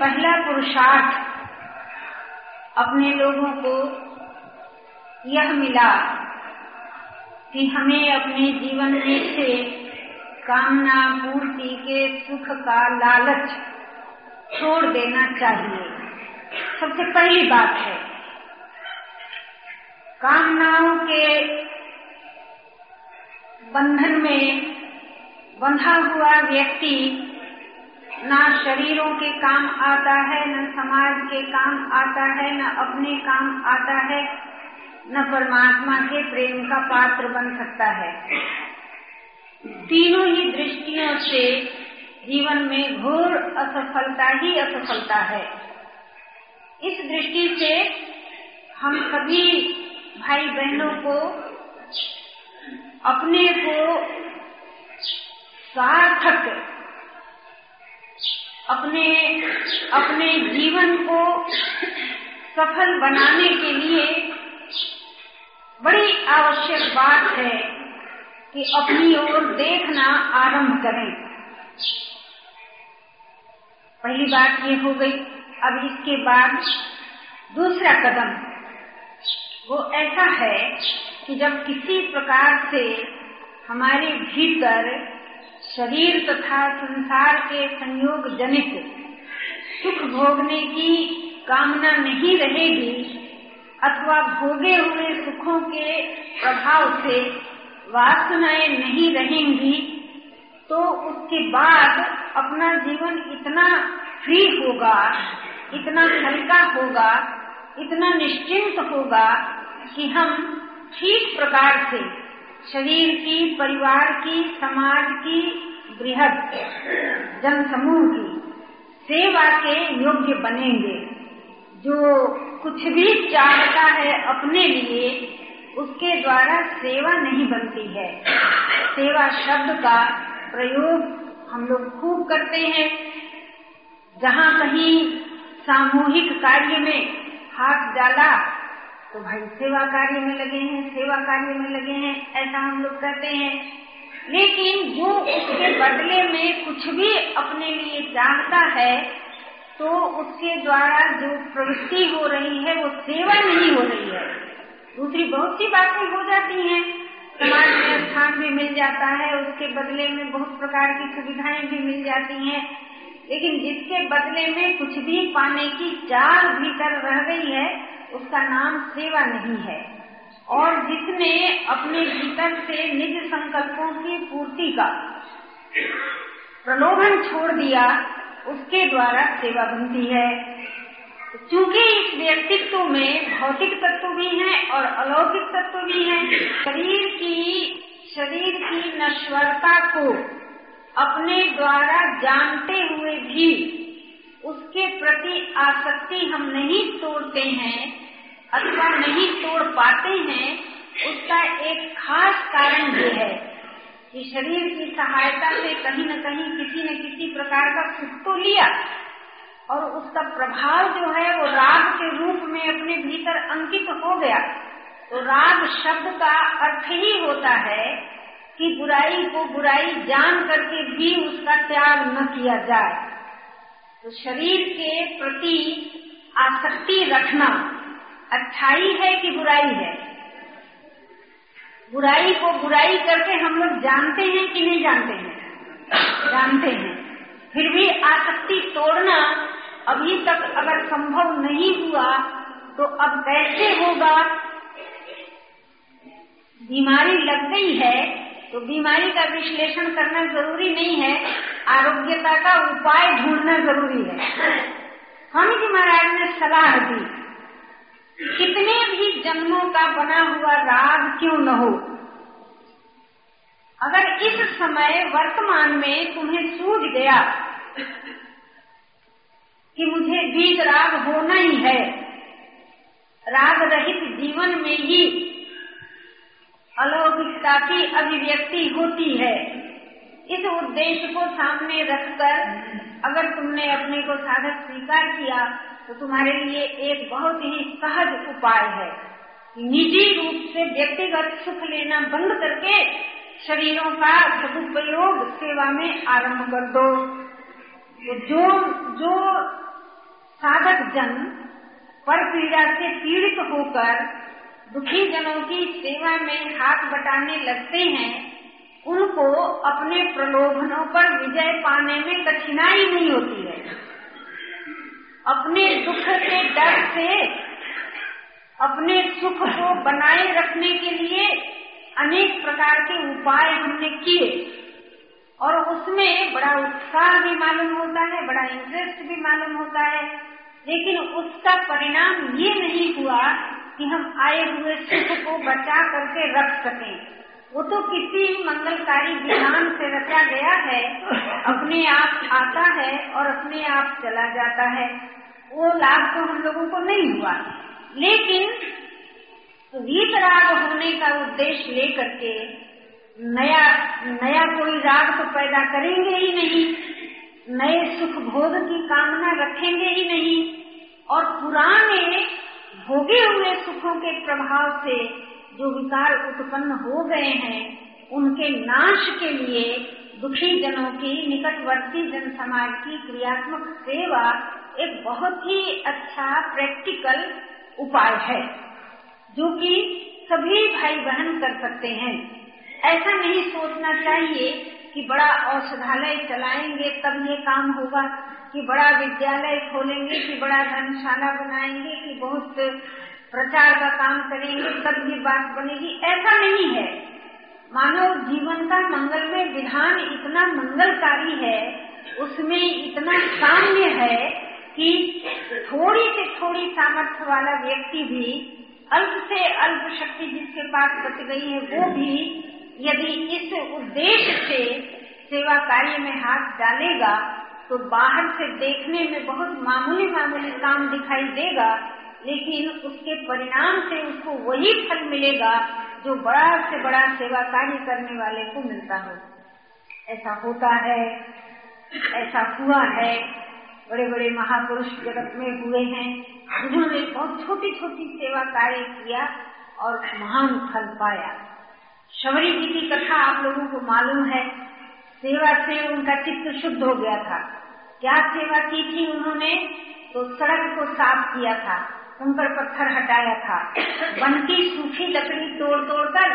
पहला पुरुषार्थ अपने लोगों को यह मिला कि हमें अपने जीवन में से कामना पूर्ति के सुख का लालच छोड़ देना चाहिए। सबसे पहली बात है, कामनाओं के बंधन में बंधा हुआ व्यक्ति न शरीरों के काम आता है, न समाज के काम आता है, न अपने काम आता है, न परमात्मा के प्रेम का पात्र बन सकता है। तीनों ही दृष्टियों से जीवन में घोर असफलता ही असफलता है। इस दृष्टि से हम सभी भाई बहनों को, अपने को सार्थक अपने अपने जीवन को सफल बनाने के लिए बड़ी आवश्यक बात है कि अपनी ओर देखना आरंभ करें। पहली बात ये हो गई, अब इसके बाद दूसरा कदम। वो ऐसा है कि जब किसी प्रकार से हमारे भीतर शरीर तथा संसार के संयोग जनित सुख भोगने की कामना नहीं रहेगी अथवा भोगे हुए सुखों के प्रभाव से वासनाएँ नहीं रहेंगी तो उसके बाद अपना जीवन इतना फ्री होगा, इतना हल्का होगा, इतना निश्चिंत होगा कि हम ठीक प्रकार से शरीर की, परिवार की, समाज की बृहद जन समूह की सेवा के योग्य बनेंगे। जो कुछ भी चाहता है अपने लिए, उसके द्वारा सेवा नहीं बनती है। सेवा शब्द का प्रयोग हम लोग खूब करते हैं। जहाँ कहीं सामूहिक कार्य में हाथ डाला तो भाई सेवा कार्य में लगे हैं, सेवा कार्य में लगे हैं, ऐसा हम लोग करते हैं। लेकिन जो उसके बदले में कुछ भी अपने लिए चाहता है तो उसके द्वारा जो प्रवृत्ति हो रही है, वो सेवा नहीं हो रही है। दूसरी बहुत सी बातें हो जाती हैं। समाज में स्थान भी मिल जाता है, उसके बदले में बहुत प्रकार की सुविधाएँ भी मिल जाती हैं। लेकिन जिसके बदले में कुछ भी पाने की चार भीतर रह गई है, उसका नाम सेवा नहीं है। और जिसने अपने भीतर से निज संकल्पों की पूर्ति का प्रलोभन छोड़ दिया, उसके द्वारा सेवा बनती है। क्योंकि इस व्यक्तित्व में भौतिक तत्व भी हैं और अलौकिक तत्व भी हैं, शरीर की शरीर की नश्वरता को अपने द्वारा जानते हुए भी उसके प्रति आसक्ति हम नहीं तोड़ते हैं अथवा नहीं तोड़ पाते हैं, उसका एक खास कारण ये है कि शरीर की सहायता से कहीं न कहीं किसी न किसी प्रकार का सुख तो लिया। और उसका प्रभाव जो है, वो राग के रूप में अपने भीतर अंकित हो गया। तो राग शब्द का अर्थ ही होता है कि बुराई को बुराई जान करके भी उसका त्याग न किया जाए। तो शरीर के प्रति आसक्ति रखना अच्छाई है कि बुराई है? बुराई को बुराई करके हम लोग जानते हैं कि नहीं जानते हैं? जानते हैं। फिर भी आसक्ति तोड़ना अभी तक अगर संभव नहीं हुआ तो अब कैसे होगा? बीमारी लग गई है तो बीमारी का विश्लेषण करना ज़रूरी नहीं है। आरोग्यता का उपाय ढूंढना ज़रूरी है। स्वामी जी महाराज ने सलाह दी। कितने भी जन्मों का बना हुआ राग क्यों न हो? अगर इस समय वर्तमान में तुम्हें सूझ गया कि मुझे बीज राग होना ही है, राग रहित जीवन में ही अलौकिकता की अभिव्यक्ति होती है। इस उद्देश्य को सामने रखकर अगर तुमने अपने को साधक स्वीकार किया तो तुम्हारे लिए एक बहुत ही सहज उपाय है। निजी रूप से व्यक्तिगत सुख लेना बंद करके शरीरों का सदुपयोग सेवा में आरंभ कर दो। तो जो जो साधक जन पर पीड़ा से पीड़ित होकर दुखी जनों की सेवा में हाथ बटाने लगते हैं, उनको अपने प्रलोभनों पर विजय पाने में कठिनाई नहीं होती है। अपने दुख के डर से, अपने सुख को बनाए रखने के लिए अनेक प्रकार के उपाय हमने किए। और उसमें बड़ा उत्साह भी मालूम होता है, बड़ा इंटरेस्ट भी मालूम होता है। लेकिन उसका परिणाम ये नहीं हुआ कि हम आए हुए सुख को बचा करके रख सकें। वो तो किसी मंगलकारी विधान से रचा गया है, अपने आप आता है और अपने आप चला जाता है। वो लाभ तो हम लोगों को नहीं हुआ। लेकिन वीतराग होने का उद्देश्य लेकर के नया नया कोई राग तो पैदा करेंगे ही नहीं, नए सुख भोग की कामना रखेंगे ही नहीं, और पुराने भोगे हुए सुखों के प्रभाव से जो विकार उत्पन्न हो गए हैं, उनके नाश के लिए दुखी जनों की निकटवर्ती जन समाज की क्रियात्मक सेवा एक बहुत ही अच्छा प्रैक्टिकल उपाय है, जो कि सभी भाई बहन कर सकते हैं। ऐसा नहीं सोचना चाहिए कि बड़ा औषधालय चलाएँगे, तब ये काम होगा, कि बड़ा विद्यालय खोलेंगे, कि बड़ा धर्मशाला बनाएँगे, कि बहुत प्रचार का काम करेंगे, तब ये बात बनेगी। ऐसा नहीं है। मानव जीवन का मंगलमय विधान इतना मंगलकारी है, उसमें इतना साम्य है कि थोड़ी से थोड़ी सामर्थ्य वाला व्यक्ति भी, अल्प से अल्प शक्ति जिसके पास बच गई है, वो भी यदि इस उद्देश्य से सेवा कार्य में हाथ डालेगा तो बाहर से देखने में बहुत मामूली मामूली काम दिखाई देगा, लेकिन उसके परिणाम से उसको वही फल मिलेगा जो बड़ा से बड़ा सेवा कार्य करने वाले को मिलता हो। ऐसा होता है, ऐसा हुआ है बड़े बड़े महापुरुष जगत में हुए हैं। जिन्होंने बहुत छोटी छोटी सेवा कार्य किया और महान फल पाया। शबरी जी की कथा आप लोगों को मालूम है। सेवा से उनका चित्त शुद्ध हो गया था। क्या सेवा की थी उन्होंने? तो सड़क को साफ़ किया था। उन पर पत्थर हटाया था। वन की सूखी लकड़ी तोड़ तोड़ कर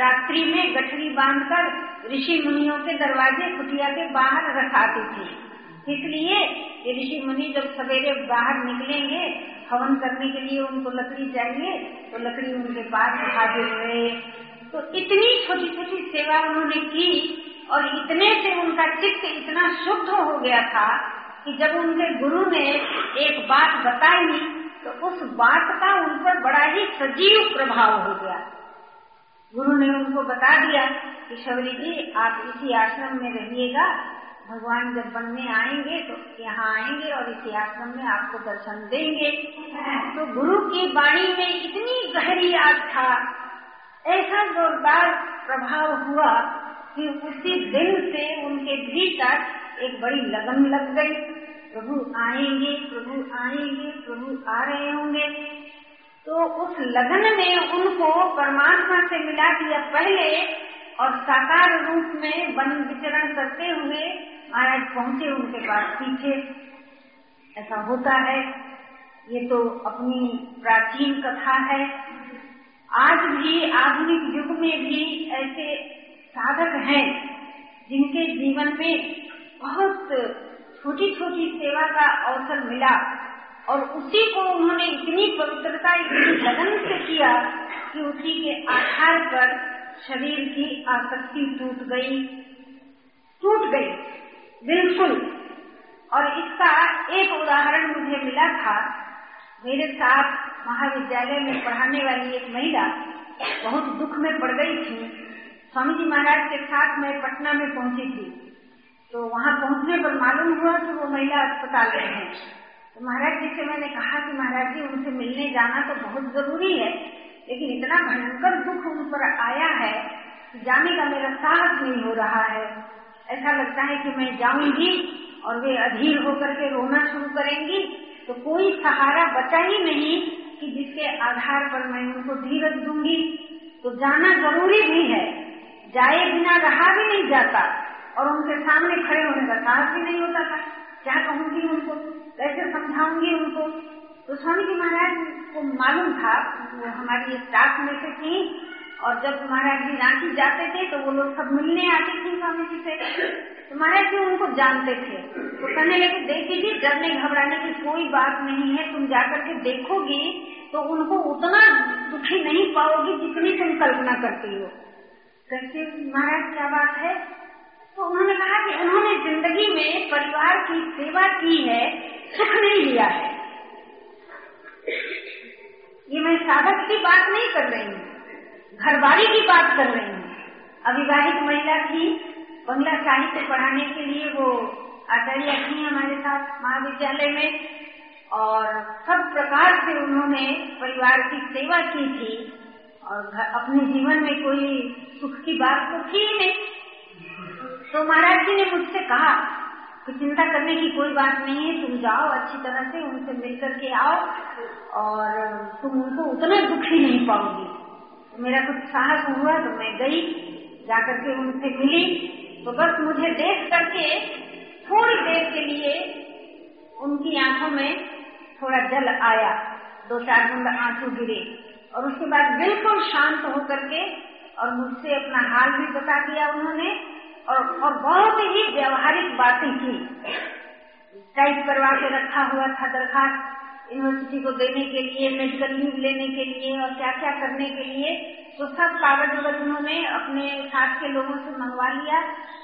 रात्रि में गठरी बांधकर ऋषि मुनियों के दरवाजे कुटिया के बाहर रखाती थी। इसलिए ये ऋषि मुनि जब सवेरे बाहर निकलेंगे, हवन करने के लिए उनको लकड़ी चाहिए तो लकड़ी उनके पास हाजिर रहे तो इतनी छोटी छोटी सेवा उन्होंने की और इतने से उनका चित्त इतना शुद्ध हो गया था कि जब उनके गुरु ने एक बात बताई तो उस बात का उन पर बड़ा ही सजीव प्रभाव हो गया। गुरु ने उनको बता दिया कि शबरी जी, आप इसी आश्रम में रहिएगा भगवान जब बनने आएँगे तो यहाँ आएँगे और इसी आश्रम में आपको दर्शन देंगे। तो गुरु की वाणी में इतनी गहरी आस्था, ऐसा जोरदार प्रभाव हुआ कि उसी दिन से उनके भीतर एक बड़ी लगन लग गई। प्रभु आएँगे प्रभु आएँगे, प्रभु आ रहे होंगे। तो उस लगन ने उनको परमात्मा से मिला दिया पहले और साकार रूप में वन विचरण करते हुए महाराज पहुँचे, उनके पास पीछे। ऐसा होता है। ये तो अपनी प्राचीन कथा है। आज भी, आधुनिक युग में भी ऐसे साधक हैं, जिनके जीवन में बहुत छोटी छोटी सेवा का अवसर मिला और उसी को उन्होंने इतनी पवित्रता, इतनी लगन से किया कि उसी के आधार पर शरीर की आसक्ति टूट गई टूट गई। बिल्कुल। और इसका एक उदाहरण मुझे मिला था। मेरे साथ महाविद्यालय में पढ़ाने वाली एक महिला बहुत दुख में पड़ गई थी। स्वामी जी महाराज के साथ मैं पटना में पहुँची थी। तो वहाँ पहुँचने पर मालूम हुआ कि वो महिला अस्पताल में है। तो महाराज जी से मैंने कहा कि महाराज जी, उनसे मिलने जाना तो बहुत ज़रूरी है, लेकिन इतना भयंकर दुख उन पर आया है कि जाने का मेरा साहस नहीं हो रहा है। ऐसा लगता है कि मैं जाऊँगी और वे अधीर होकर के रोना शुरू करेंगी तो कोई सहारा बचा ही नहीं कि जिसके आधार पर मैं उनको धीरज दूँगी। तो जाना ज़रूरी भी है। जाए बिना रहा भी नहीं जाता और उनके सामने खड़े होने का साहस भी नहीं होता था। क्या कहूँगी उनको? कैसे समझाऊँगी उनको? तो स्वामी जी महाराज, को मालूम था, हमारी स्टाफ में से थी और जब महाराज जी रांची जाते थे तो वो लोग सब मिलने आते थे स्वामी जी से। तो महाराज जी उनको जानते थे। तो कहने लगे, देखिए जी डरने घबराने की कोई बात नहीं है। तुम जाकर के देखोगी तो उनको उतना दुखी नहीं पाओगी जितनी तुम कल्पना करती हो। कहते, महाराज, क्या बात है? तो उन्होंने कहा कि उन्होंने ज़िंदगी में परिवार की सेवा की है, सुख नहीं लिया है। ये मैं साधक की बात नहीं कर रही हूँ। घरवाली की बात कर रही हूँ। अविवाहित महिला थी। बंगला साहित्य पढ़ाने के लिए वो आचार्य थी हमारे साथ महाविद्यालय में। और सब प्रकार से उन्होंने परिवार की सेवा की थी। और अपने जीवन में कोई सुख की बात तो थी ही नहीं। तो महाराज जी ने मुझसे कहा कि चिंता करने की कोई बात नहीं है, तुम जाओ, अच्छी तरह से उनसे मिल करके आओ और तुम उनको उतना दुखी नहीं पाओगी। मेरा कुछ साहस हुआ तो मैं गई जाकर के उनसे मिली। तो बस मुझे देख करके थोड़ी देर के लिए उनकी आँखों में थोड़ा जल आया। दो चार बूंद आँसू गिरे और उसके बाद बिल्कुल शांत होकर के और मुझसे अपना हाल भी बता दिया उन्होंने और, और बहुत ही व्यवहारिक बातें की। टाइप करवा के रखा हुआ था दरखास्त। यूनिवर्सिटी को देने के लिए मेडिकल लीव लेने के लिए और क्या क्या करने के लिए तो सब कागज़ वगज उन्होंने अपने साथ के लोगों से मंगवा लिया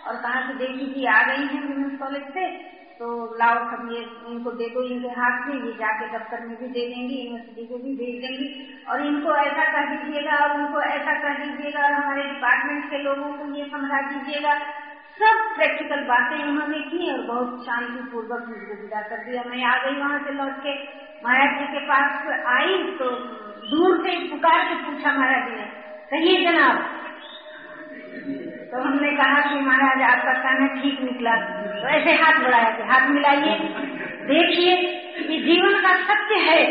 और कहा कि देखी जी आ गई हैं वुमेन्स कॉलेज से तो लाओ सब ये, इनको दे दो, इनके हाथ से, ये जाके दफ्तर में भी दे देंगी यूनिवर्सिटी को भी भेज देंगी। और इनको ऐसा कर दीजिएगा, और उनको ऐसा कर दीजिएगा, और हमारे डिपार्टमेंट के लोगों को ये समझा दीजिएगा सब प्रैक्टिकल बातें उन्होंने की और बहुत शांति पूर्वक मुझको विदा कर दिया। मैं आ गई वहाँ से लौट के। महाराज जी के पास आई तो दूर से पुकार के पूछा, महाराज जी ने, कहिए जनाब? तो हमने कहा कि, महाराज, आपका कहना ठीक निकला। तो ऐसे हाथ बढ़ाया थे हाथ मिलाइए, देखिए कि जीवन का सत्य है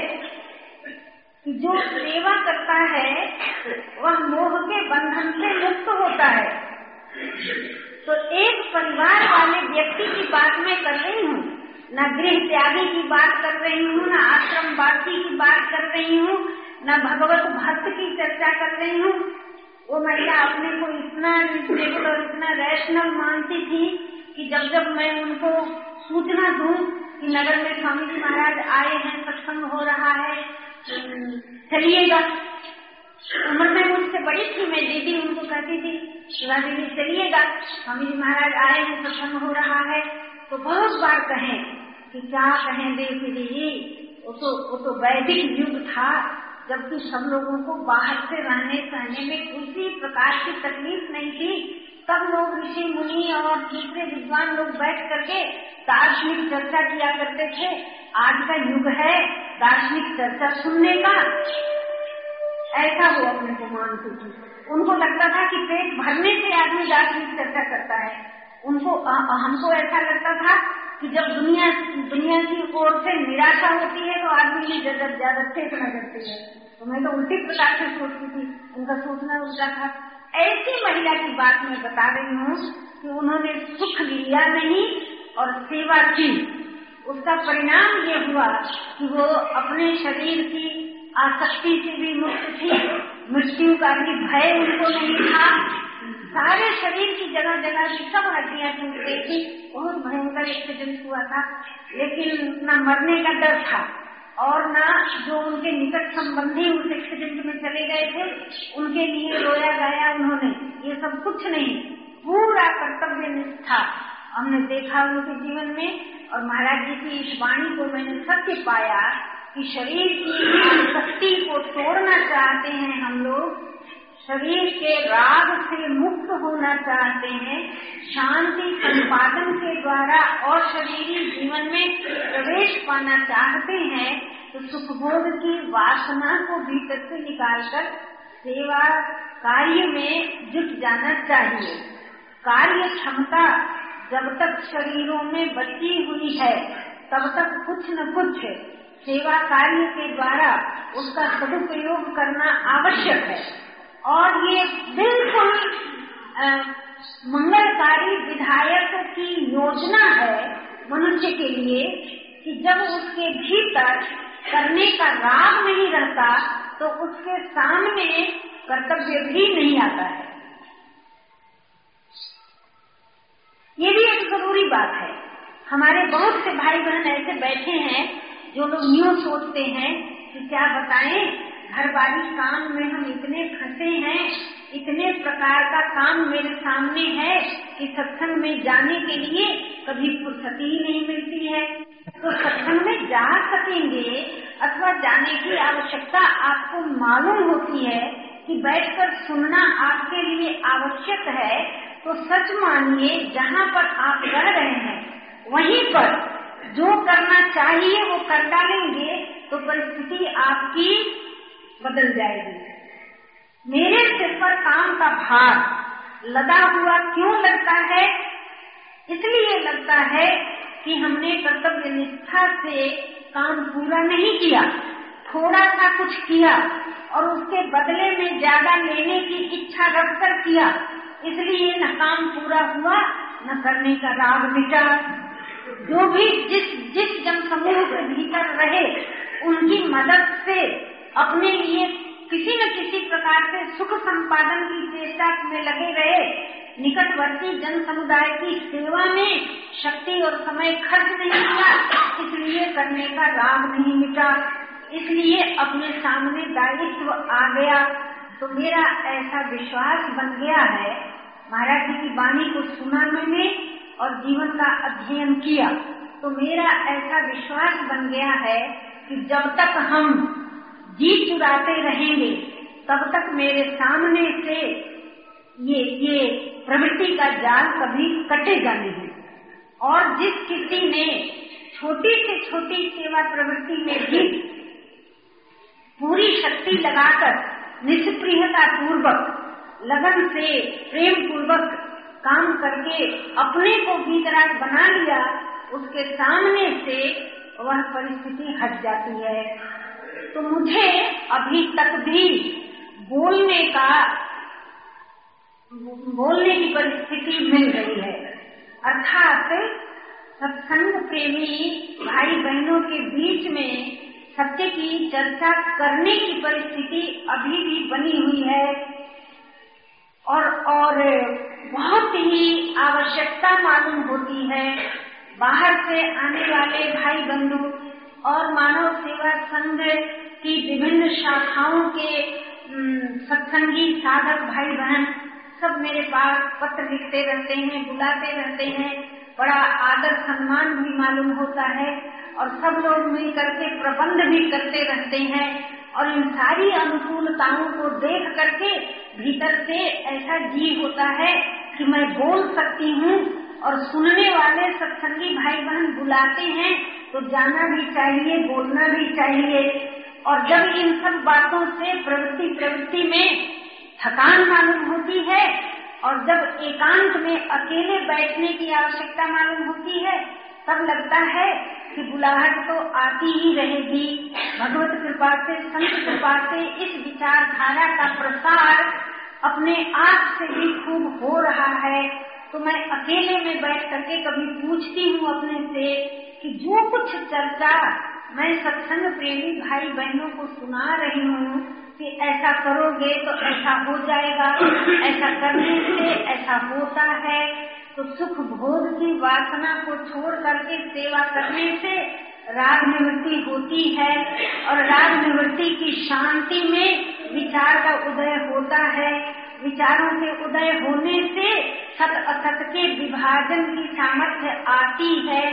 कि जो सेवा करता है, वह मोह के बंधन से मुक्त होता है। तो एक परिवार वाले व्यक्ति की बात मैं कर रही हूँ, न गृह त्यागी की बात कर रही हूँ, न आश्रम वासी की बात कर रही हूँ, न भगवत भक्त की चर्चा कर रही हूँ। वो महिला अपने को इतना रिजनेबल और इतना रैशनल मानती थी कि जब जब मैं उनको सूचना दूँ कि नगर में स्वामी जी महाराज आए हैं, सत्संग हो रहा है चलिएगा। उम्र में मुझसे बड़ी थी, मैं दीदी उनको कहती थी शिवा दीदी चलिएगा स्वामी महाराज आए हैं सत्संग हो रहा है। तो बहुत बार कहें कि, क्या कहें देवी जी, वो तो वो तो वैदिक युग था, जबकि सब लोगों को बाहर से रहने सहने में किसी प्रकार की तकलीफ़ नहीं थी। सब लोग ऋषि, मुनि और दूसरे विद्वान लोग बैठ करके दार्शनिक चर्चा किया करते थे। आज का युग है दार्शनिक चर्चा सुनने का। ऐसा वो अपने को मानती थी उनको लगता था कि पेट भरने से आदमी दार्शनिक चर्चा करता है। उनको हमको ऐसा लगता था कि जब दुनिया दुनिया की ओर से निराशा होती है तो आदमी की जगत ज़्यादा चेतना करती है। तो मैं तो उल्टी प्रकार से सोचती थी। उनका सोचना उल्टा था। ऐसी महिला की बात मैं बता रही हूँ कि उन्होंने सुख लिया नहीं और सेवा की। उसका परिणाम ये हुआ कि वो अपने शरीर की आसक्ति से भी मुक्त थी। मृत्यु का भी भय उनको नहीं था। सारे शरीर की जगह जगह सब हड्डियाँ टूट गई थी। बहुत भयंकर एक्सीडेंट हुआ था। लेकिन न मरने का डर था और न जो उनके निकट संबंधी उस एक्सीडेंट में चले गए थे, उनके लिए रोया गया उन्होंने। ये सब कुछ नहीं, पूरा कर्तव्य निष्ठा हमने देखा उनके जीवन में और महाराज जी की इस वाणी को मैंने सत्य पाया कि शरीर की शक्ति को तोड़ना चाहते हैं हम लोग। शरीर के राग से मुक्त होना चाहते हैं। शांति, संपादन के द्वारा और शरीरी जीवन में प्रवेश पाना चाहते हैं तो सुखबोध की वासना को भीतर से निकालकर सेवा कार्य में जुट जाना चाहिए। कार्य क्षमता जब तक शरीरों में बची हुई है, तब तक कुछ न कुछ सेवा कार्य के द्वारा उसका सदुपयोग करना आवश्यक है। और ये बिल्कुल मंगलकारी विधायक की योजना है मनुष्य के लिए कि जब उसके भीतर करने का राग नहीं रहता तो उसके सामने कर्तव्य भी नहीं आता है। ये भी एक ज़रूरी बात है। हमारे बहुत से भाई बहन ऐसे बैठे हैं जो लोग न्यू सोचते हैं कि क्या बताएँ वाली काम में हम इतने फंसे हैं, इतने प्रकार का काम मेरे सामने है कि सत्संग में जाने के लिए कभी फुर्सती ही नहीं मिलती है। तो सत्संग में जा सकेंगे अथवा जाने की आवश्यकता आपको मालूम होती है कि बैठकर सुनना आपके लिए आवश्यक है तो सच मानिए, जहाँ पर आप रह रहे हैं, वहीं पर जो करना चाहिए, वो कर डालेंगे तो परिस्थिति आपकी बदल जाएगी। मेरे सिर पर काम का भार लदा हुआ क्यों लगता है? इसलिए लगता है कि हमने कर्तव्य निष्ठा से काम पूरा नहीं किया। थोड़ा सा कुछ किया और उसके बदले में ज़्यादा लेने की इच्छा रखकर किया। इसलिए न काम पूरा हुआ, न करने का राग मिटा। जो भी जिस जिस जन समूह के भीतर रहे, उनकी मदद से अपने लिए किसी न किसी प्रकार से सुख संपादन की चेष्टा में लगे रहे, निकटवर्ती जन समुदाय की सेवा में शक्ति और समय खर्च नहीं किया, इसलिए करने का राग नहीं मिटा, इसलिए अपने सामने दायित्व आ गया। तो मेरा ऐसा विश्वास बन गया है, महाराज जी की वाणी को सुना मैंने और जीवन का अध्ययन किया तो मेरा ऐसा विश्वास बन गया है कि जब तक हम जी चुराते रहेंगे, तब तक मेरे सामने से ये ये प्रवृत्ति का जाल कभी कटेगा नहीं। और जिस किसी ने छोटी से छोटी सेवा प्रवृत्ति में भी पूरी शक्ति लगाकर निष्प्रियता पूर्वक लगन से प्रेम पूर्वक काम करके अपने को भीतराग बना लिया, उसके सामने से वह परिस्थिति हट जाती है। तो मुझे अभी तक भी बोलने का, बोलने की परिस्थिति मिल रही है। अर्थात सत्संग प्रेमी भाई बहनों के बीच में सत्य की चर्चा करने की परिस्थिति अभी भी बनी हुई है। और और बहुत ही आवश्यकता मालूम होती है। बाहर से आने वाले भाई बंधु और मानव सेवा संघ की विभिन्न शाखाओं के सत्संगी, साधक भाई बहन सब मेरे पास पत्र लिखते रहते हैं, बुलाते रहते हैं। बड़ा आदर सम्मान भी मालूम होता है और सब लोग मिल करके प्रबंध भी करते रहते हैं और इन सारी अनुकूलताओं को देख करके भीतर से ऐसा जी होता है कि मैं बोल सकती हूँ और सुनने वाले सत्संगी भाई बहन बुलाते हैं तो जाना भी चाहिए, बोलना भी चाहिए। और जब इन सब बातों से प्रवृत्ति प्रवृत्ति में थकान मालूम होती है, और जब एकांत में अकेले बैठने की आवश्यकता मालूम होती है, तब लगता है कि बुलाहट तो आती ही रहेगी। भगवत कृपा से, संत कृपा से इस विचारधारा का प्रसार अपने आप से भी खूब हो रहा है तो मैं अकेले में बैठ करके कभी पूछती हूँ अपने से कि जो कुछ चर्चा मैं सत्संग प्रेमी भाई बहनों को सुना रही हूँ कि ऐसा करोगे तो ऐसा हो जाएगा, ऐसा करने से ऐसा होता है तो सुख भोग की वासना को छोड़ करके सेवा करने से राग निवृत्ति होती है और राग निवृत्ति की शांति में विचार का उदय होता है। विचारों के उदय होने से सत असत के विभाजन की सामर्थ्य आती है।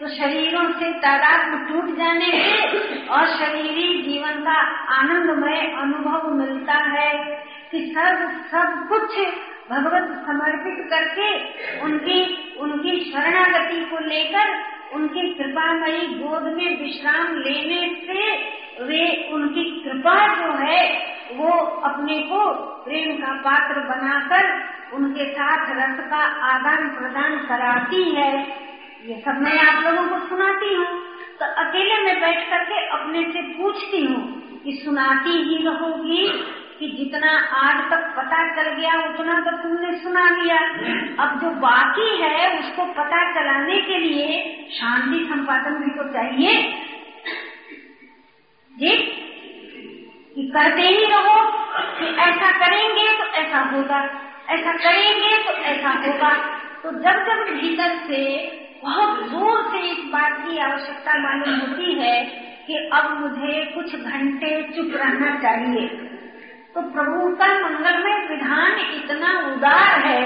तो शरीरों से तादाद टूट जाने से और शरीरी जीवन का आनंदमय अनुभव मिलता है कि सब सब कुछ भगवत समर्पित करके उनकी उनकी शरणागति को लेकर उनकी कृपामयी गोद में विश्राम लेने से वे उनकी कृपा जो है, वो अपने को प्रेम का पात्र बनाकर उनके साथ रस का आदान प्रदान कराती है। ये सब मैं आप लोगों को सुनाती हूँ। तो अकेले में बैठ करके अपने से पूछती हूँ कि सुनाती ही रहोगी कि जितना आज तक पता चल गया, उतना तो तुमने सुना लिया। अब जो बाकी है, उसको पता चलाने के लिए शांति संपादन भी तो चाहिए। जी? कि करते ही रहो, कि ऐसा करेंगे तो ऐसा होगा, ऐसा करेंगे तो ऐसा होगा। तो जब जब भीतर से, बहुत ज़ोर से इस बात की आवश्यकता मालूम होती है कि अब मुझे कुछ घंटे चुप रहना चाहिए। तो प्रभु का मंगलमय विधान इतना उदार है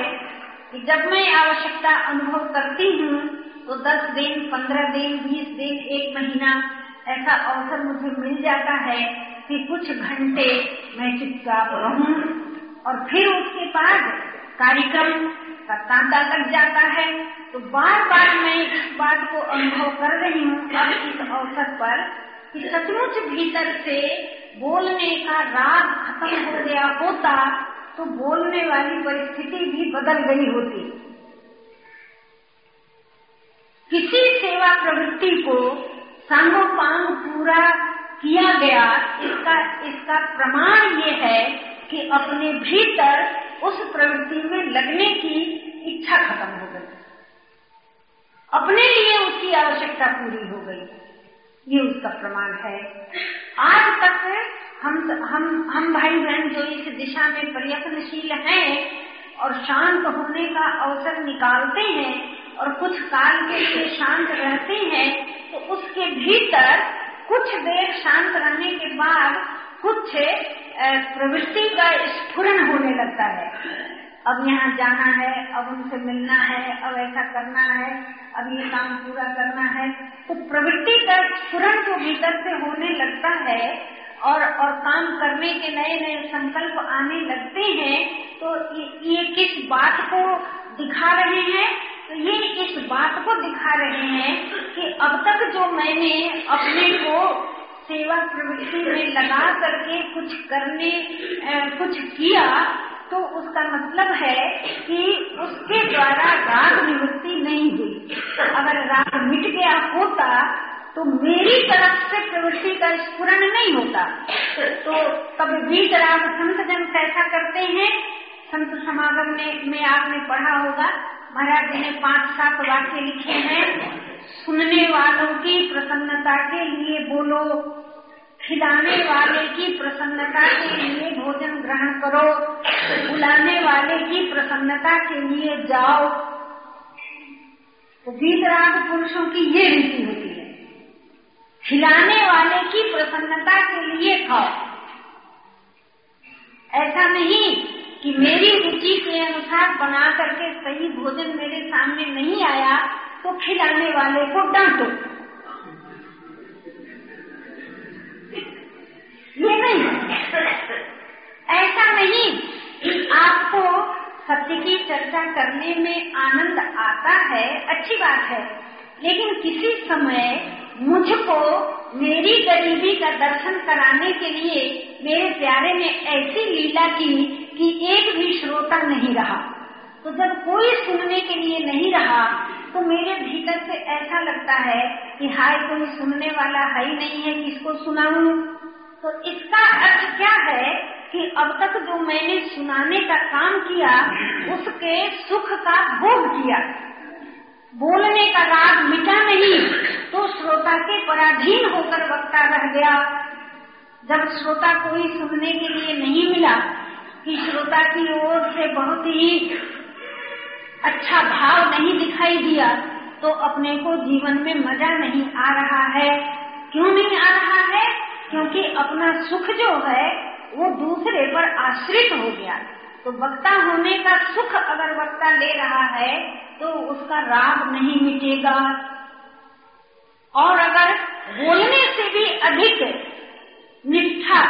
कि जब मैं आवश्यकता अनुभव करती हूँ तो दस दिन, पंद्रह दिन, बीस दिन, एक महीना ऐसा अवसर मुझे मिल जाता है कि कुछ घंटे मैं चुपचाप रहूँ और फिर उसके बाद कार्यक्रम का तांता लग जाता है। तो बार बार मैं इस बात को अनुभव कर रही हूँ अब इस अवसर पर कि सचमुच भीतर से बोलने का राग खत्म हो गया होता तो बोलने वाली परिस्थिति भी बदल गई होती। किसी सेवा प्रवृत्ति को सांगोपांग पूरा किया गया, इसका इसका प्रमाण ये है कि अपने भीतर उस प्रवृत्ति में लगने की इच्छा खत्म हो गई। अपने लिए उसकी आवश्यकता पूरी हो गई। ये उसका प्रमाण है। आज तक हम हम हम भाई बहन जो इस दिशा में प्रयत्नशील हैं और शांत होने का अवसर निकालते हैं और कुछ काल के लिए शांत रहते हैं तो उसके भीतर कुछ देर शांत रहने के बाद कुछ प्रवृत्ति का स्फुरन होने लगता है। अब यहाँ जाना है अब उनसे मिलना है अब ऐसा करना है अब ये काम पूरा करना है तो प्रवृत्ति का स्फुरन जो भीतर से होने लगता है और और काम करने के नए नए संकल्प आने लगते हैं तो ये, ये किस बात को दिखा रहे हैं? तो ये इस बात को दिखा रहे हैं कि अब तक जो मैंने अपने को सेवा प्रवृत्ति में लगा करके कुछ करने कुछ किया तो उसका मतलब है कि उसके द्वारा राग निवृत्ति नहीं हुई। अगर राग मिट गया होता तो मेरी तरफ़ से प्रवृत्ति का स्फुरन नहीं होता। तो तब बीच राग संत जन कैसा करते हैं संत समागम में, में आपने पढ़ा होगा महाराज जी ने पाँच सात वाक्य लिखे हैं सुनने वालों की प्रसन्नता के लिए बोलो खिलाने वाले की प्रसन्नता के लिए भोजन ग्रहण करो। बुलाने वाले की प्रसन्नता के लिए जाओ। तो वीतराग पुरुषों की ये रीति होती है। खिलाने वाले की प्रसन्नता के लिए खाओ। ऐसा नहीं कि मेरी रुचि के अनुसार बना करके सही भोजन मेरे सामने नहीं आया तो खिलाने वाले को डांटो। ये नहीं। ऐसा नहीं। कि आपको सत्य की चर्चा करने में आनंद आता है, अच्छी बात है। लेकिन किसी समय मुझको मेरी गरीबी का दर्शन कराने के लिए मेरे प्यारे ने ऐसी लीला की कि एक भी श्रोता नहीं रहा। तो जब कोई सुनने के लिए नहीं रहा तो मेरे भीतर से ऐसा लगता है कि हाय, कोई सुनने वाला है ही नहीं है, किसको सुनाऊं? तो इसका अर्थ क्या है कि अब तक जो मैंने सुनाने का काम किया, उसके सुख का भोग किया। बोलने का राग मिटा नहीं तो श्रोता के पराधीन होकर वक्ता रह गया। जब श्रोता कोई सुनने के लिए नहीं मिला, कि श्रोता की ओर से बहुत ही अच्छा भाव नहीं दिखाई दिया तो अपने को जीवन में मज़ा नहीं आ रहा है। क्यों नहीं आ रहा है? क्योंकि अपना सुख जो है, वो दूसरे पर आश्रित हो गया। तो वक्ता होने का सुख अगर वक्ता ले रहा है तो उसका राग नहीं मिटेगा। और अगर बोलने से भी अधिक निष्ठा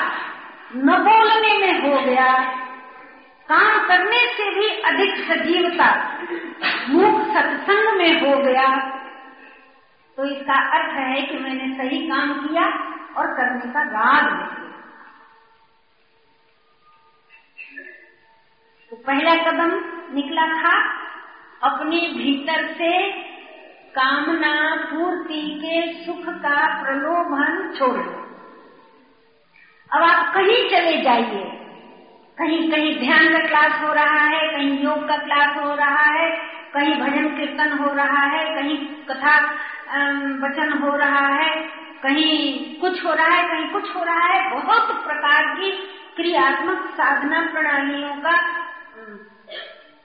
न बोलने में हो गया, काम करने से भी अधिक सजीवता मुख सत्संग में हो गया तो इसका अर्थ है कि मैंने सही काम किया और करने का राग नहीं तो पहला कदम निकला था अपने भीतर से कामना पूर्ति के सुख का प्रलोभन छोड़ अब आप कहीं चले जाइए। कहीं कहीं ध्यान का क्लास हो रहा है, कहीं योग का क्लास हो रहा है, कहीं भजन कीर्तन हो रहा है, कहीं कथा वचन हो रहा है कहीं कुछ हो रहा है, कहीं कुछ हो रहा है, बहुत प्रकार की क्रियात्मक साधना प्रणालियों का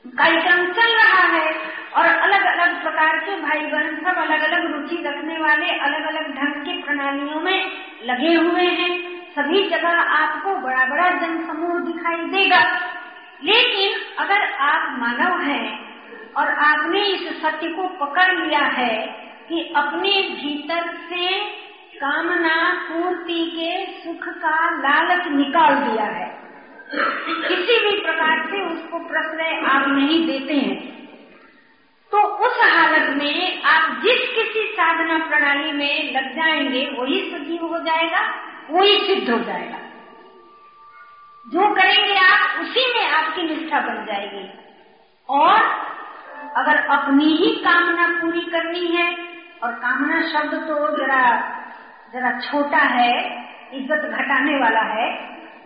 कार्यक्रम चल रहा है और अलग अलग प्रकार के भाई बहन सब अलग अलग रुचि रखने वाले अलग अलग ढंग की प्रणालियों में लगे हुए हैं। सभी जगह आपको बड़ा बड़ा जन समूह दिखाई देगा। लेकिन अगर आप मानव हैं और आपने इस सत्य को पकड़ लिया है कि अपने भीतर से कामना पूर्ति के सुख का लालच निकाल दिया है। किसी भी प्रकार से उसको प्रश्रय आप नहीं देते हैं। तो उस हालत में आप जिस किसी साधना प्रणाली में लग जाएँगे, वही सजीव हो जाएगा, वही सिद्ध हो जाएगा। जो करेंगे आप, उसी में आपकी निष्ठा बन जाएगी। और अगर अपनी ही कामना पूरी करनी है, और कामना शब्द तो जरा जरा छोटा है, इज़्ज़त घटाने वाला है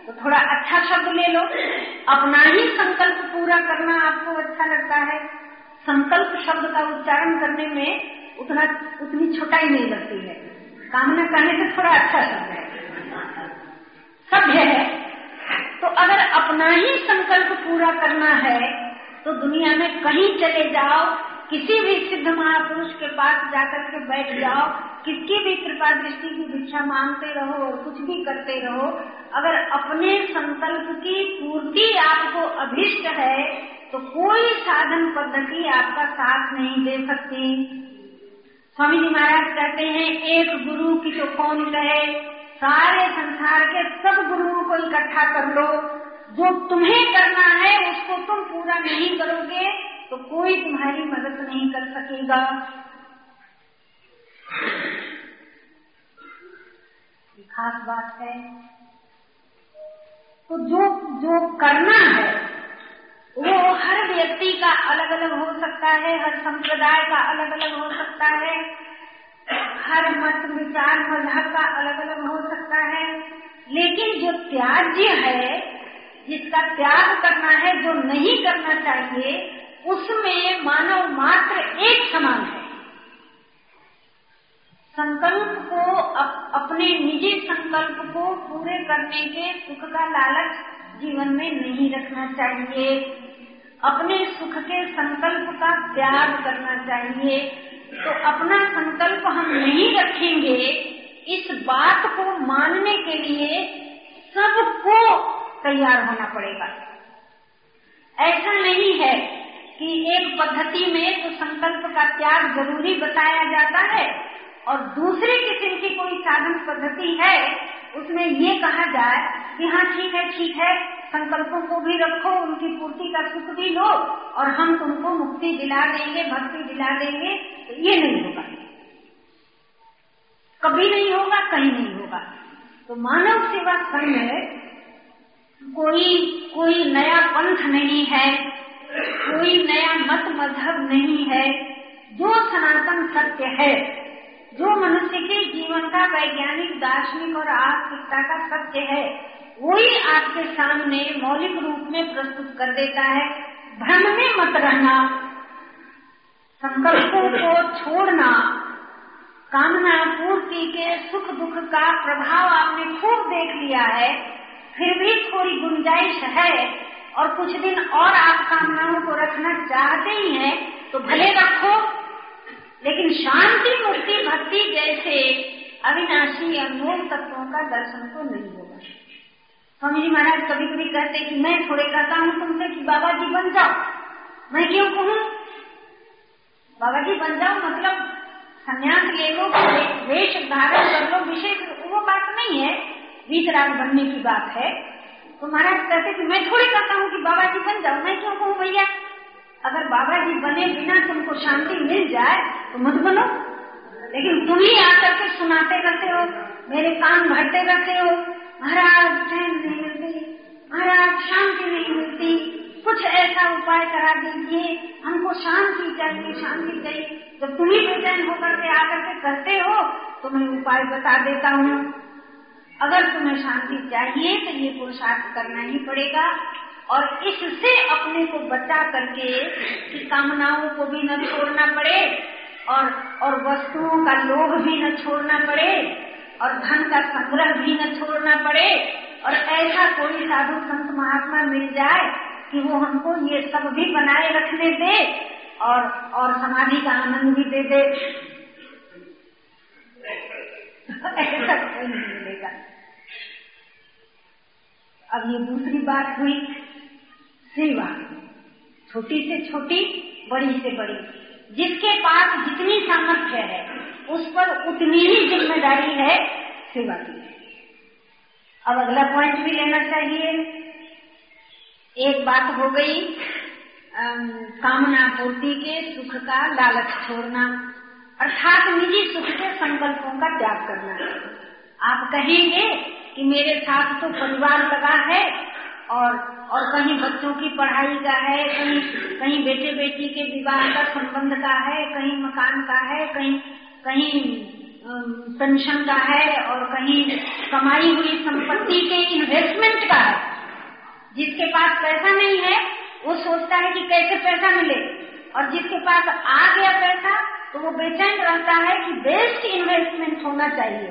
तो थोड़ा अच्छा शब्द ले लो। अपना ही संकल्प पूरा करना आपको अच्छा लगता है। संकल्प शब्द का उच्चारण करने में उतना, उतनी छोटाई नहीं लगती है। कामना करने से थोड़ा अच्छा शब्द है। सभ्य है। तो अगर अपना ही संकल्प पूरा करना है तो दुनिया में कहीं चले जाओ किसी भी सिद्ध महापुरुष के पास जाकर के बैठ जाओ, किसकी भी कृपा दृष्टि की भिक्षा मांगते रहो और कुछ भी करते रहो, अगर अपने संकल्प की पूर्ति आपको अभिष्ट है तो कोई साधन पद्धति आपका साथ नहीं दे सकती। स्वामी जी महाराज कहते हैं, एक गुरु की तो कौन कहे, सारे संसार के सब गुरुओं को इकट्ठा कर लो। जो तुम्हें करना है, उसको तुम पूरा नहीं करोगे। तो कोई तुम्हारी मदद नहीं कर सकेगा। खास बात है। तो जो जो करना है, वो हर व्यक्ति का अलग अलग हो सकता है, हर संप्रदाय का अलग अलग हो सकता है। हर मत, विचार, मज़हब का अलग अलग हो सकता है। लेकिन जो त्याज्य है, जिसका त्याग करना है, जो नहीं करना चाहिए उसमें मानव मात्र एक समान है। संकल्प को अप, अपने निजी संकल्प को पूरे करने के सुख का लालच जीवन में नहीं रखना चाहिए। अपने सुख के संकल्प का त्याग करना चाहिए। तो अपना संकल्प हम नहीं रखेंगे इस बात को मानने के लिए सबको तैयार होना पड़ेगा। ऐसा नहीं है कि एक पद्धति में तो संकल्प का त्याग ज़रूरी बताया जाता है और दूसरी किस्म की कोई साधन पद्धति है, उसमें ये कहा जाए कि हाँ ठीक है ठीक है, संकल्पों को भी रखो, उनकी पूर्ति का सुख भी लो और हम तुमको मुक्ति दिला देंगे, भक्ति दिला देंगे तो ये नहीं होगा। कभी नहीं होगा, कहीं नहीं होगा। तो मानव सेवा संघ कोई कोई नया पंथ नहीं है कोई नया मत मज़हब नहीं है। जो सनातन सत्य है, जो मनुष्य के जीवन का वैज्ञानिक, दार्शनिक और आत्मिकता का सत्य है, वही आपके सामने मौलिक रूप में प्रस्तुत कर देता है। भ्रम में मत रहना, संकल्पों को छोड़ना, कामना पूर्ति के सुख दुख का प्रभाव आपने खूब देख लिया है, फिर भी थोड़ी गुंजाइश है। और कुछ दिन और आप कामनाओं को रखना चाहते ही हैं तो भले रखो। लेकिन शांति, मुक्ति, भक्ति जैसे अविनाशी अनमोल तत्वों का दर्शन तो नहीं होगा। स्वामी जी महाराज कभी कभी कहते कि मैं थोड़े कहता हूँ तुमसे कि बाबा जी बन जाओ। मैं क्यों कहूँ? बाबा जी बन जाओ मतलब संन्यास ले लो, वेश धारण कर लो, विशेष वो बात नहीं है। वीतराग बनने की बात है। तो महाराज कहते कि मैं थोड़ी कहता हूँ कि बाबा जी बन जाओ। मैं क्यों कहूँ भैया? अगर बाबा जी बने बिना तुमको शांति मिल जाए तो मत बनो। लेकिन तुम ही आकर के सुनाते रहते हो, मेरे कान भरते रहते हो। महाराज चैन नहीं मिलती, महाराज शांति नहीं मिलती। कुछ ऐसा उपाय करा दीजिए, हमको शांति चाहिए शांति चाहिए। जब तुम ही बेचैन होकर के आकर के कहते हो तो मैं उपाय बता देता हूँ। अगर तुम्हें शांति चाहिए तो ये पुरुषार्थ करना ही पड़ेगा। और इससे अपने को बचा करके कि कामनाओं को भी न छोड़ना पड़े और और वस्तुओं का लोभ भी न छोड़ना पड़े और धन का संग्रह भी न छोड़ना पड़े और ऐसा कोई साधु संत महात्मा मिल जाए कि वो हमको ये सब भी बनाए रखने दे और और समाधि का आनंद भी दे दे। ऐसा कोई नहीं मिलेगा। अब ये दूसरी बात हुई, सेवा। छोटी से छोटी, बड़ी से बड़ी। जिसके पास जितनी सामर्थ्य है, उस पर उतनी ही ज़िम्मेदारी है सेवा की। अब अगला पॉइंट भी लेना चाहिए। एक बात हो गई कामना पूर्ति के सुख का लालच छोड़ना। अर्थात निजी सुख के संकल्पों का त्याग करना। है आप कहेंगे कि मेरे साथ तो परिवार लगा है और और कहीं बच्चों की पढ़ाई का है, कहीं कहीं बेटे बेटी के विवाह का संबंध का है, कहीं मकान का है, कहीं कहीं पेंशन का है और कहीं कमाई हुई संपत्ति के इन्वेस्टमेंट का है। जिसके पास पैसा नहीं है, वो सोचता है कि कैसे पैसा मिले? और जिसके पास आ गया पैसा तो वो बेचैन रहता है कि बेस्ट इन्वेस्टमेंट होना चाहिए।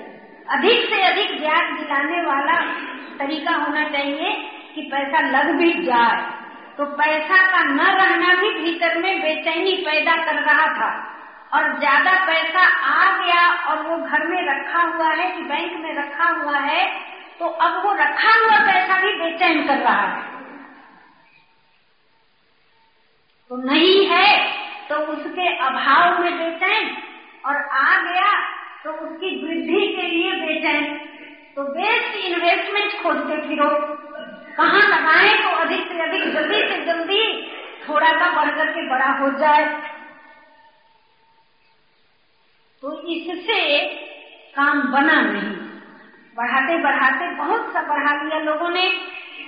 अधिक से अधिक ब्याज दिलाने वाला तरीका होना चाहिए कि पैसा लग भी जाए। तो पैसा का न रहना भी भीतर में बेचैनी पैदा कर रहा था। और ज़्यादा पैसा आ गया और वो घर में रखा हुआ है कि बैंक में रखा हुआ है तो अब वो रखा हुआ पैसा भी बेचैन कर रहा है। तो नहीं है तो उसके अभाव में बेचैन और आ गया तो उसकी वृद्धि के लिए बेचैन। तो बेस्ट इन्वेस्टमेंट खोजते फिरो। कहाँ लगाए तो अधिक से अधिक जल्दी से जल्दी थोड़ा सा बढ़ करके बड़ा हो जाए। तो इससे काम बना नहीं। बढ़ाते बढ़ाते बहुत सा बढ़ा लिया लोगों ने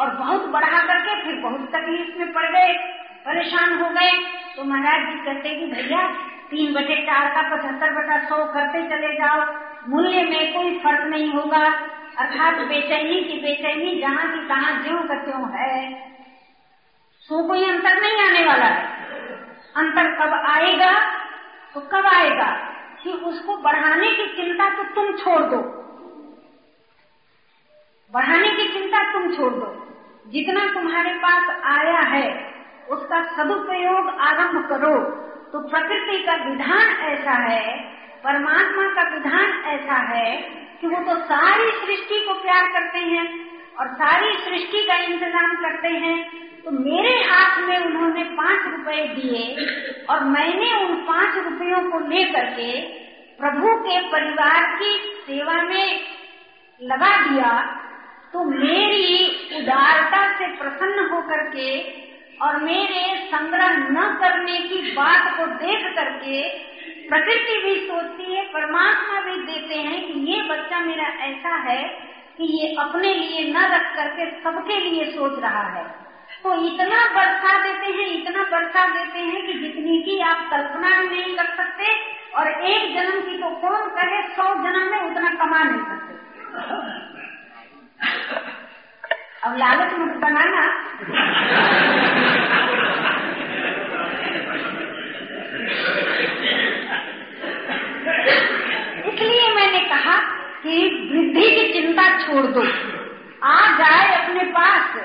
और बहुत बढ़ा करके फिर बहुत तकलीफ़ में पड़ गए। परेशान हो गए। तो महाराज जी कहते कि भैया, तीन बटे चार का पचहत्तर बटा सौ करते चले जाओ। मूल्य में कोई फ़र्क नहीं होगा। अर्थात बेचैनी की बेचैनी, जहाँ की कहा ज्यो का त्यों है। सो कोई अंतर नहीं आने वाला है। अंतर कब आएगा? तो कब आएगा? कि उसको बढ़ाने की चिंता तो तुम छोड़ दो। बढ़ाने की चिंता तुम छोड़ दो। जितना तुम्हारे पास आया है उसका सदुपयोग आरंभ करो। तो प्रकृति का विधान ऐसा है, परमात्मा का विधान ऐसा है कि वो तो सारी सृष्टि को प्यार करते हैं और सारी सृष्टि का इंतज़ाम करते हैं। तो मेरे हाथ में उन्होंने पाँच रुपए दिए और मैंने उन पाँच रुपयों को लेकर के प्रभु के परिवार की सेवा में लगा दिया। तो मेरी उदारता से प्रसन्न होकर के और मेरे संग्रह न करने की बात को देख करके प्रकृति भी सोचती है, परमात्मा भी देते हैं कि ये बच्चा मेरा ऐसा है कि ये अपने लिए न रख करके सबके लिए सोच रहा है। तो इतना वर्षा देते हैं, इतना वर्षा देते हैं कि जितनी की आप कल्पना भी नहीं कर सकते और एक जन्म की तो कौन कहे, सौ जन्म में उतना कमा नहीं सकते। अब लालच मत बनाना। इसलिए मैंने कहा कि वृद्धि की चिंता छोड़ दो। आ जाए अपने पास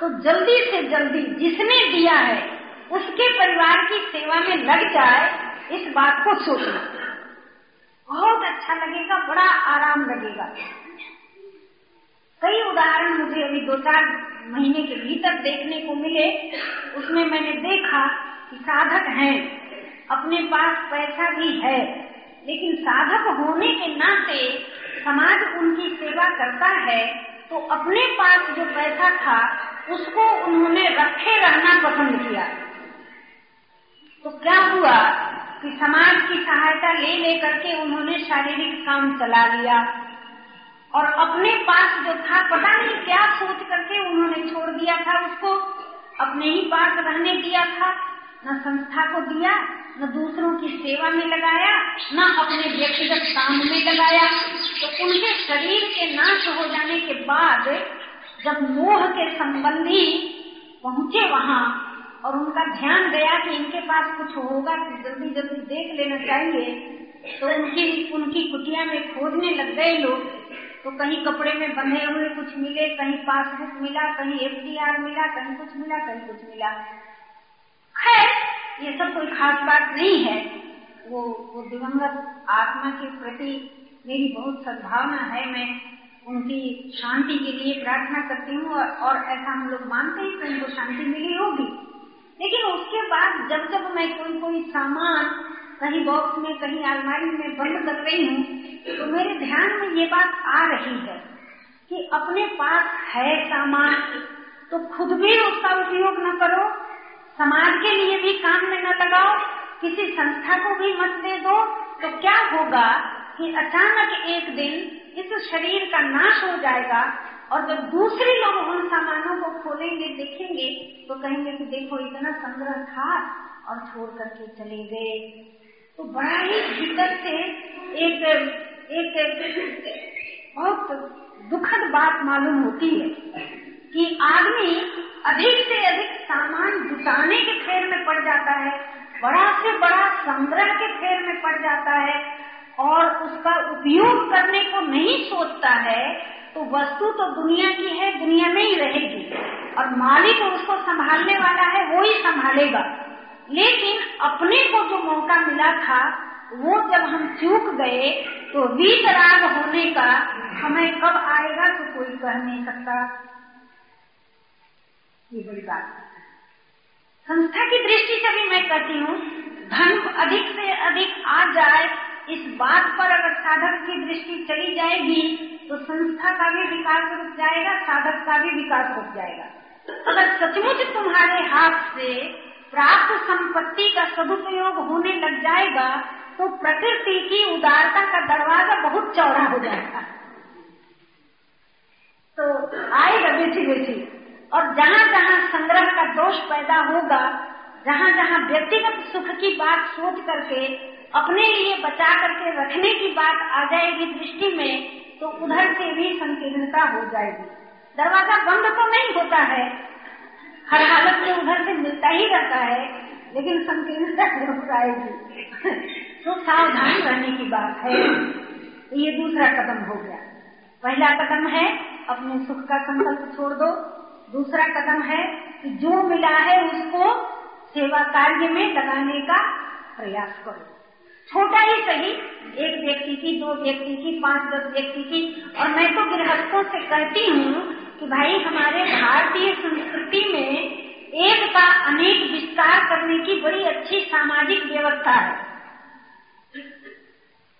तो जल्दी से जल्दी जिसने दिया है, उसके परिवार की सेवा में लग जाए, इस बात को सोचना। बहुत अच्छा लगेगा, बड़ा आराम लगेगा। कई उदाहरण मुझे अभी दो चार महीने के भीतर देखने को मिले। उसमें मैंने देखा कि साधक हैं, अपने पास पैसा भी है, लेकिन साधक होने के नाते समाज उनकी सेवा करता है तो अपने पास जो पैसा था, उसको उन्होंने रखे रहना पसंद किया। तो क्या हुआ कि समाज की सहायता ले लेकर के उन्होंने शारीरिक काम चला लिया? और अपने पास जो था, पता नहीं क्या सोच करके उन्होंने छोड़ दिया था उसको। अपने ही पास रहने दिया था, न संस्था को दिया, न दूसरों की सेवा में लगाया, न अपने व्यक्तिगत काम में लगाया। तो उनके शरीर के नाश हो जाने के बाद जब मोह के संबंधी पहुँचे वहाँ और उनका ध्यान गया कि इनके पास कुछ होगा तो जल्दी जल्दी देख लेना चाहिए तो उनकी उनकी कुटिया में खोदने लग गए लोग। तो कहीं कपड़े में बंधे हुए कुछ मिले कहीं पासबुक मिला कहीं एफ़ मिला कहीं कुछ मिला कहीं कुछ मिला। खैर ये सब कोई खास बात नहीं है। वो वो दिवंगत आत्मा के प्रति मेरी बहुत सद्भावना है। मैं उनकी शांति के लिए प्रार्थना करती हूँ और, और ऐसा हम लोग मानते हैं कि उनको शांति मिली होगी। लेकिन उसके बाद जब जब मैं कोई कोई सामान कहीं बॉक्स में, कहीं अलमारी में बंद कर रही हूँ तो मेरे ध्यान में ये बात आ रही है कि अपने पास है सामान तो खुद भी उसका उपयोग न करो। समाज के लिए भी काम में न लगाओ, किसी संस्था को भी मत दे दो। तो क्या होगा कि अचानक एक दिन इस शरीर का नाश हो जाएगा और जब दूसरे लोग उन सामानों को खोलेंगे, देखेंगे तो कहेंगे कि देखो, इतना संग्रह था और छोड़ करके चले गए। तो बड़ा ही दिक्कत से एक एक बहुत दुखद बात मालूम होती है कि आदमी अधिक से अधिक सामान जुटाने के फेर में पड़ जाता है, बड़ा से बड़ा संग्रह के फेर में पड़ जाता है और उसका उपयोग करने को नहीं सोचता है तो वस्तु तो दुनिया की है, दुनिया में ही रहेगी और मालिक उसको संभालने वाला है, वो ही संभालेगा। लेकिन अपने को जो मौका मिला था, वो जब हम चूक गए तो वीतराग होने का हमें कब आएगा तो कोई कह नहीं सकता। ये बड़ी बात संस्था की दृष्टि से भी मैं कहती हूँ, धन अधिक से अधिक आ जाए, इस बात पर अगर साधक की दृष्टि चली जाएगी तो संस्था का भी विकास रुक जाएगा, साधक का भी विकास रुक जाएगा। अगर सचमुच तुम्हारे हाथ से प्राप्त संपत्ति का सदुपयोग होने लग जाएगा तो प्रकृति की उदारता का दरवाज़ा बहुत चौड़ा हो जाएगा। तो आएगा बेची बेची और जहाँ जहाँ संग्रह का दोष पैदा होगा जहाँ जहाँ व्यक्तिगत सुख की बात सोच करके, अपने लिए बचा करके रखने की बात आ जाएगी दृष्टि में तो उधर से भी संकीर्णता हो जाएगी। दरवाज़ा बंद तो नहीं होता है हर हालत में उधर से मिलता ही रहता है, लेकिन संकीर्णता ज़रूर आएगी तो सावधान रहने की बात है। तो ये दूसरा कदम हो गया। पहला कदम है, अपने सुख का संकल्प छोड़ दो। दूसरा कदम है कि जो मिला है उसको सेवा कार्य में लगाने का प्रयास करो। छोटा ही सही, एक व्यक्ति की, दो व्यक्ति की, पाँच, दस व्यक्ति की, और मैं तो गृहस्थों से कहती हूँ कि भाई हमारे भारतीय संस्कृति में एक का अनेक विस्तार करने की बड़ी अच्छी सामाजिक व्यवस्था है।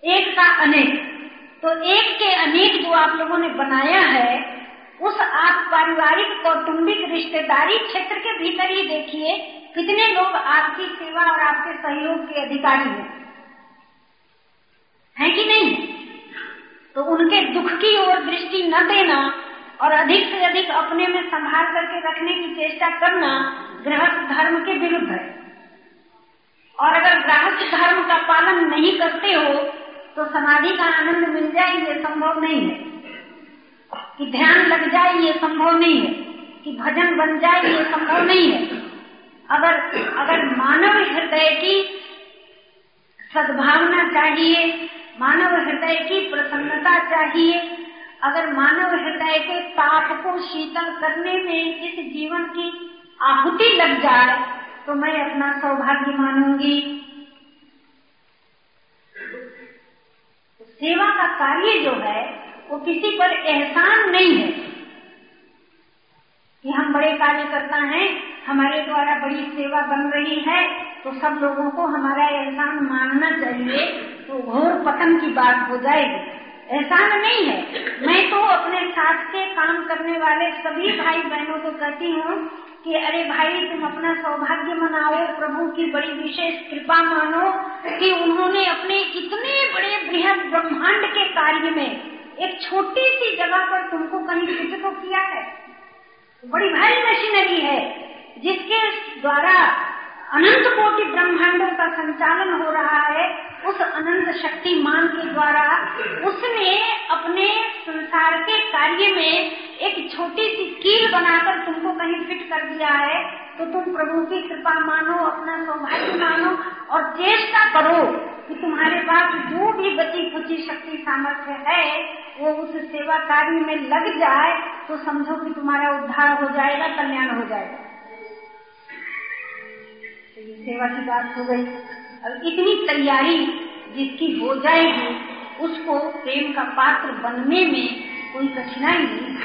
एक का अनेक। तो एक के अनेक जो आप लोगों ने बनाया है, उस आप पारिवारिक कौटुम्बिक रिश्तेदारी क्षेत्र के भीतर ही देखिए, कितने लोग आपकी सेवा और आपके सहयोग के अधिकारी हैं। है कि नहीं? तो उनके दुख की ओर दृष्टि न देना और अधिक से अधिक अपने में संभाल करके रखने की चेष्टा करना गृहस्थ धर्म के विरुद्ध है। और अगर गृहस्थ धर्म का पालन नहीं करते हो तो समाधि का आनंद मिल जाए ये संभव नहीं है। कि ध्यान लग जाए, ये संभव नहीं है। कि भजन बन जाए, ये संभव नहीं है। अगर अगर मानव हृदय की सद्भावना चाहिए, मानव हृदय की प्रसन्नता चाहिए अगर मानव हृदय के ताप को शीतल करने में इस जीवन की आहुति लग जाए तो मैं अपना सौभाग्य मानूँगी। सेवा का कार्य जो है, वो किसी पर एहसान नहीं है। कि हम बड़े कार्य करता है, हमारे द्वारा बड़ी सेवा बन रही है तो सब लोगों को हमारा एहसान मानना चाहिए तो घोर पतन की बात हो जाएगी। एहसान नहीं है। मैं तो अपने साथ के काम करने वाले सभी भाई बहनों को कहती हूँ कि अरे भाई, तुम अपना सौभाग्य मनाओ, प्रभु की बड़ी विशेष कृपा मानो कि उन्होंने अपने इतने बड़े बृहद ब्रह्मांड के कार्य में एक छोटी सी जगह पर तुमको कहीं फिट तो किया है? बड़ी भारी मशीनरी है, जिसके द्वारा अनंत कोटि ब्रह्मांडों का संचालन हो रहा है, उस अनंत शक्तिमान के द्वारा, उसने अपने संसार के कार्य में एक छोटी सी कील बनाकर तुमको कहीं फिट कर दिया है तो तुम प्रभु की कृपा मानो, अपना सौभाग्य मानो और चेष्टा करो कि तुम्हारे पास जो भी बची कुची शक्ति सामर्थ्य है, वो उस सेवा कार्य में लग जाए तो समझो कि तुम्हारा उद्धार हो जाएगा, कल्याण हो जाएगा। सेवा की बात हो गई। अब इतनी तैयारी जिसकी हो जाएगी, उसको प्रेम का पात्र बनने में कोई कठिनाई नहीं।